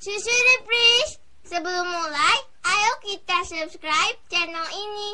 Susu Reprise. Sebelum mulai, ayo kita subscribe channel ini.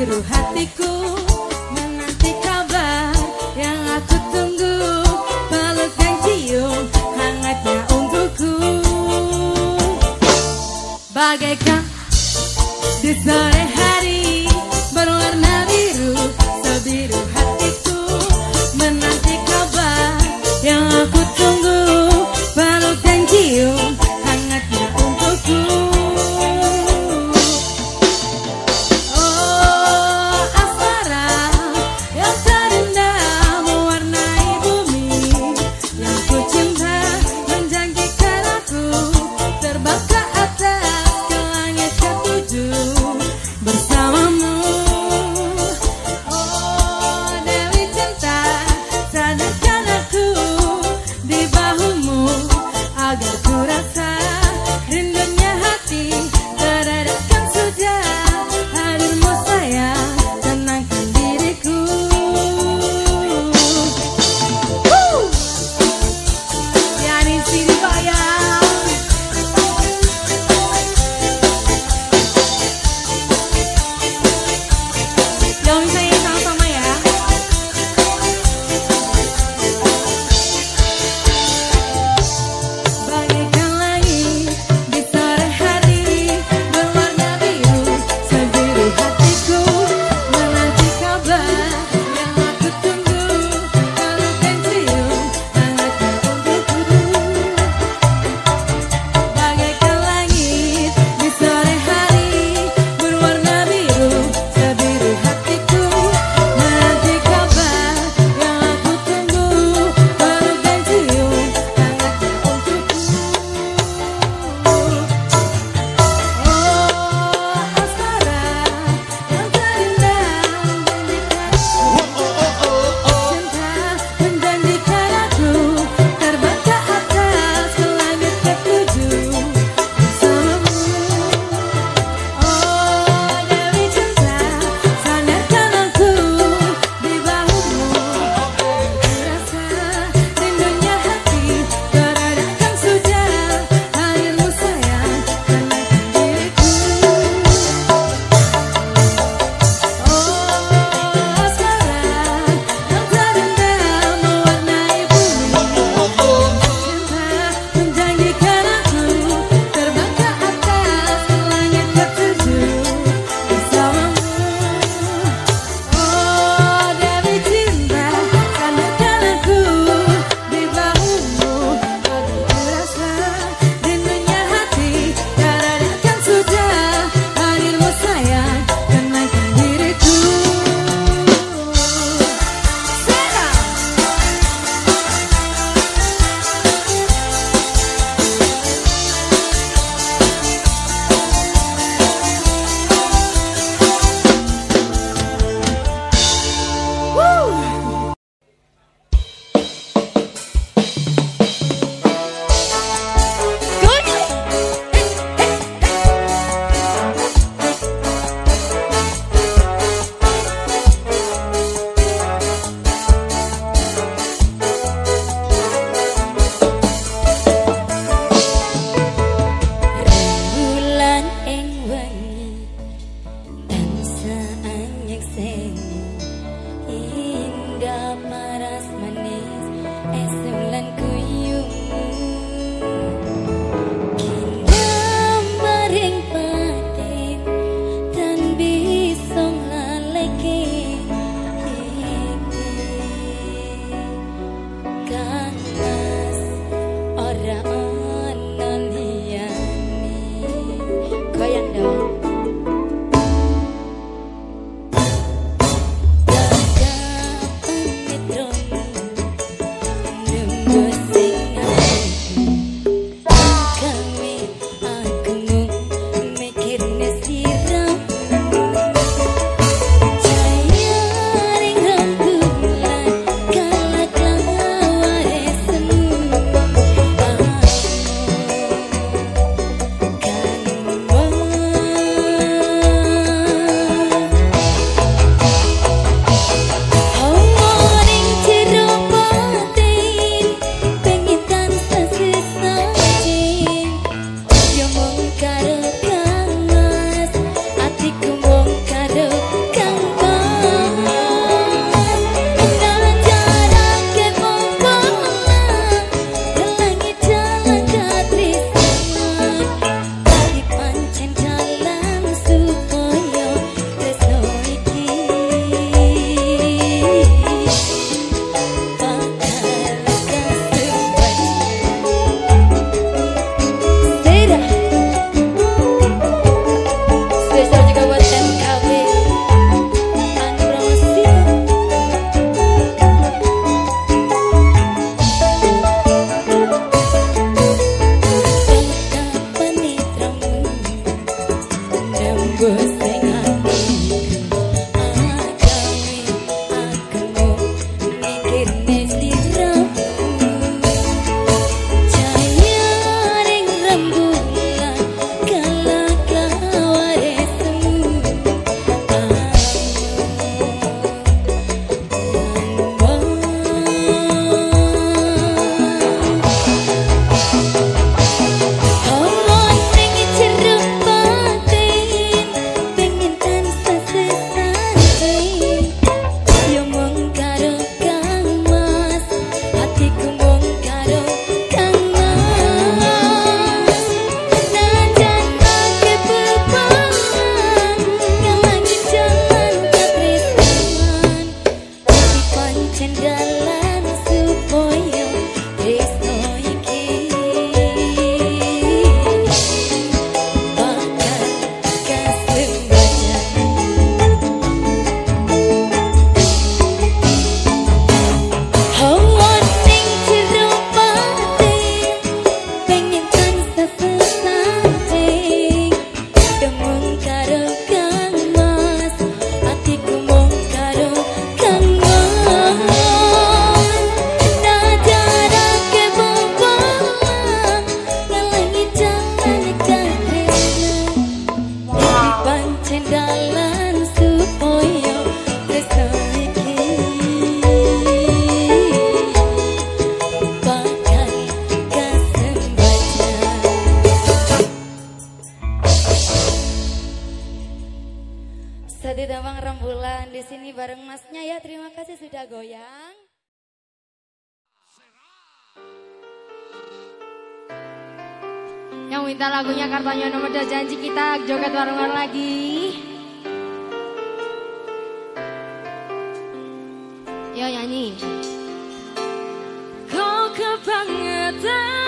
Sebiru hatiku say Yang minta lagunya Kartanya nomor janji kita joget Warungan lagi. Yo nyanyi. Kau kebangetan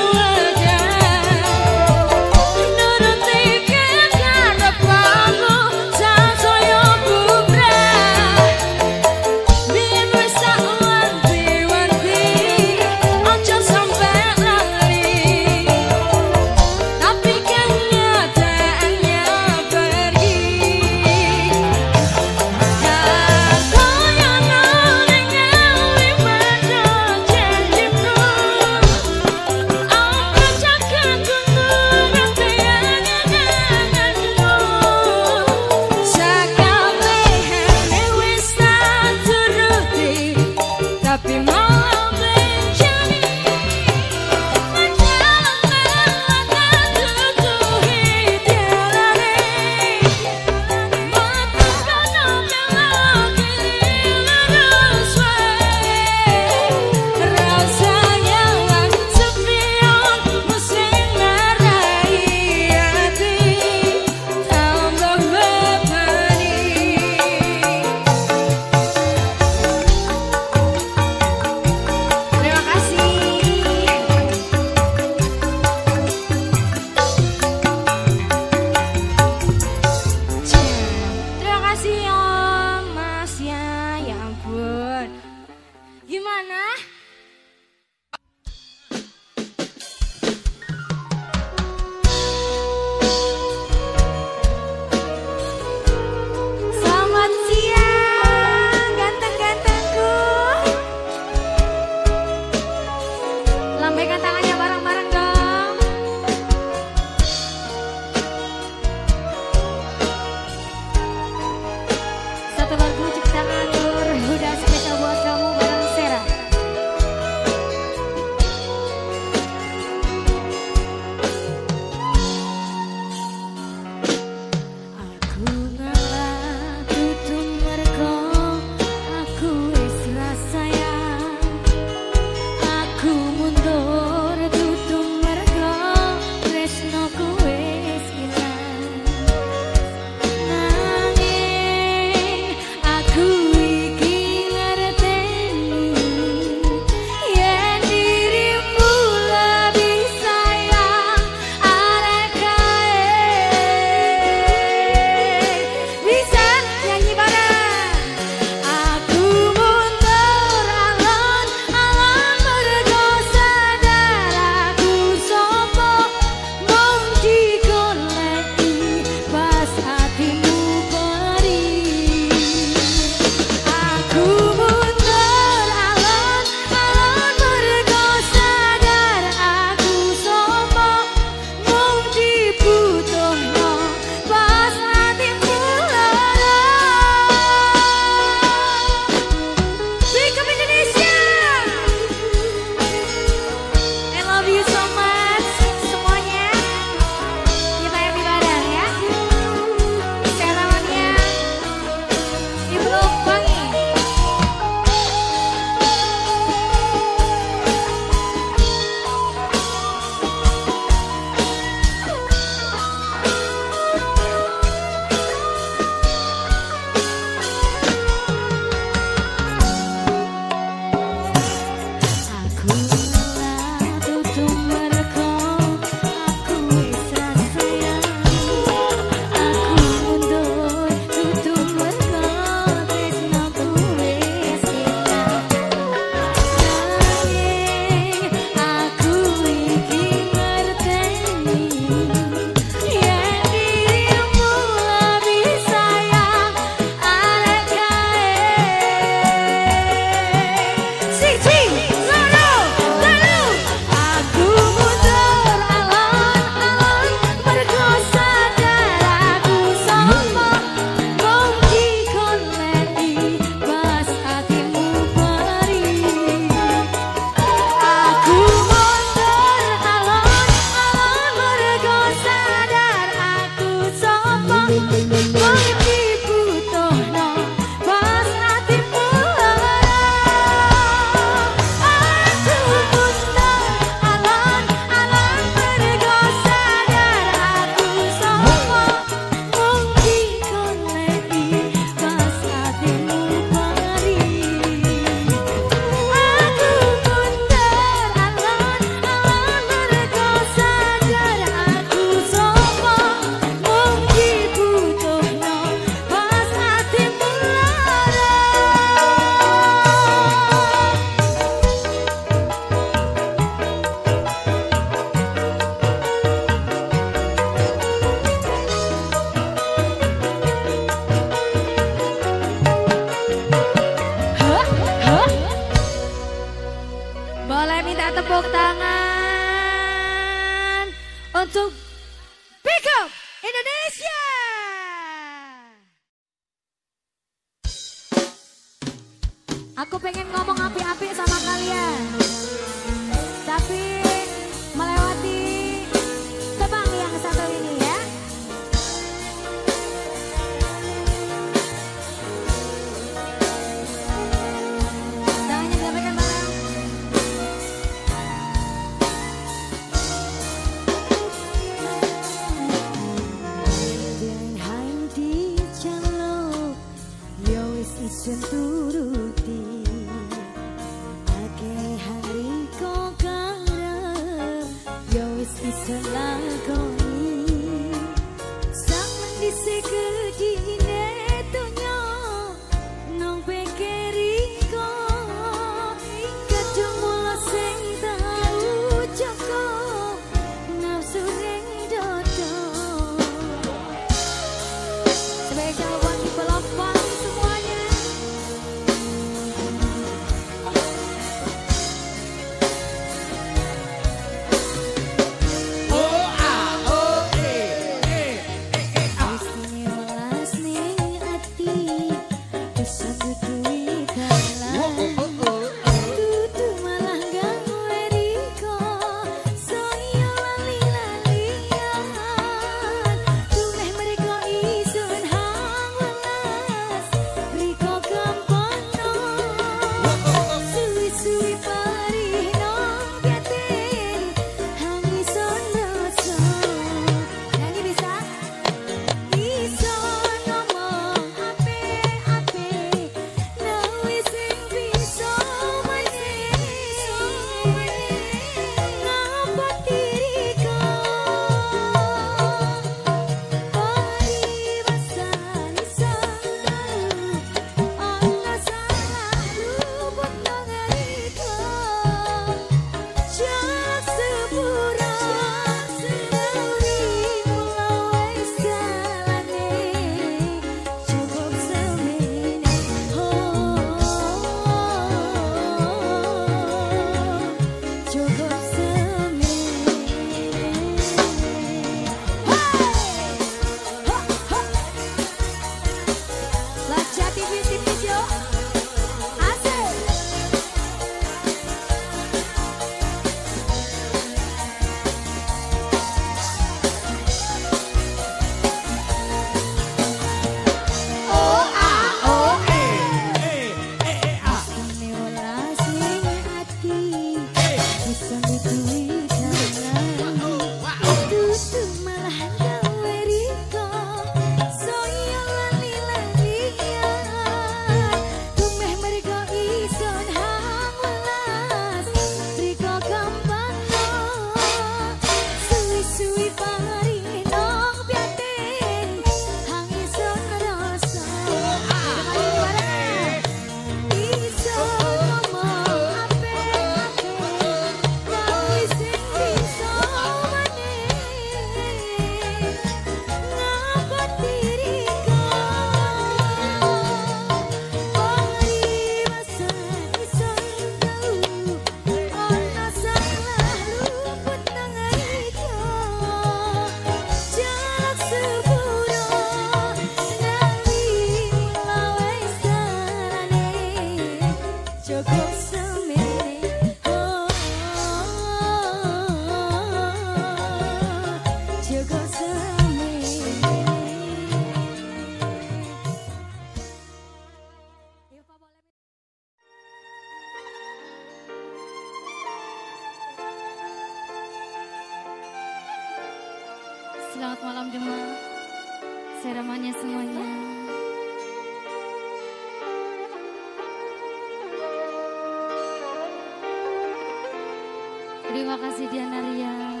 Terima kasih Diana Ria.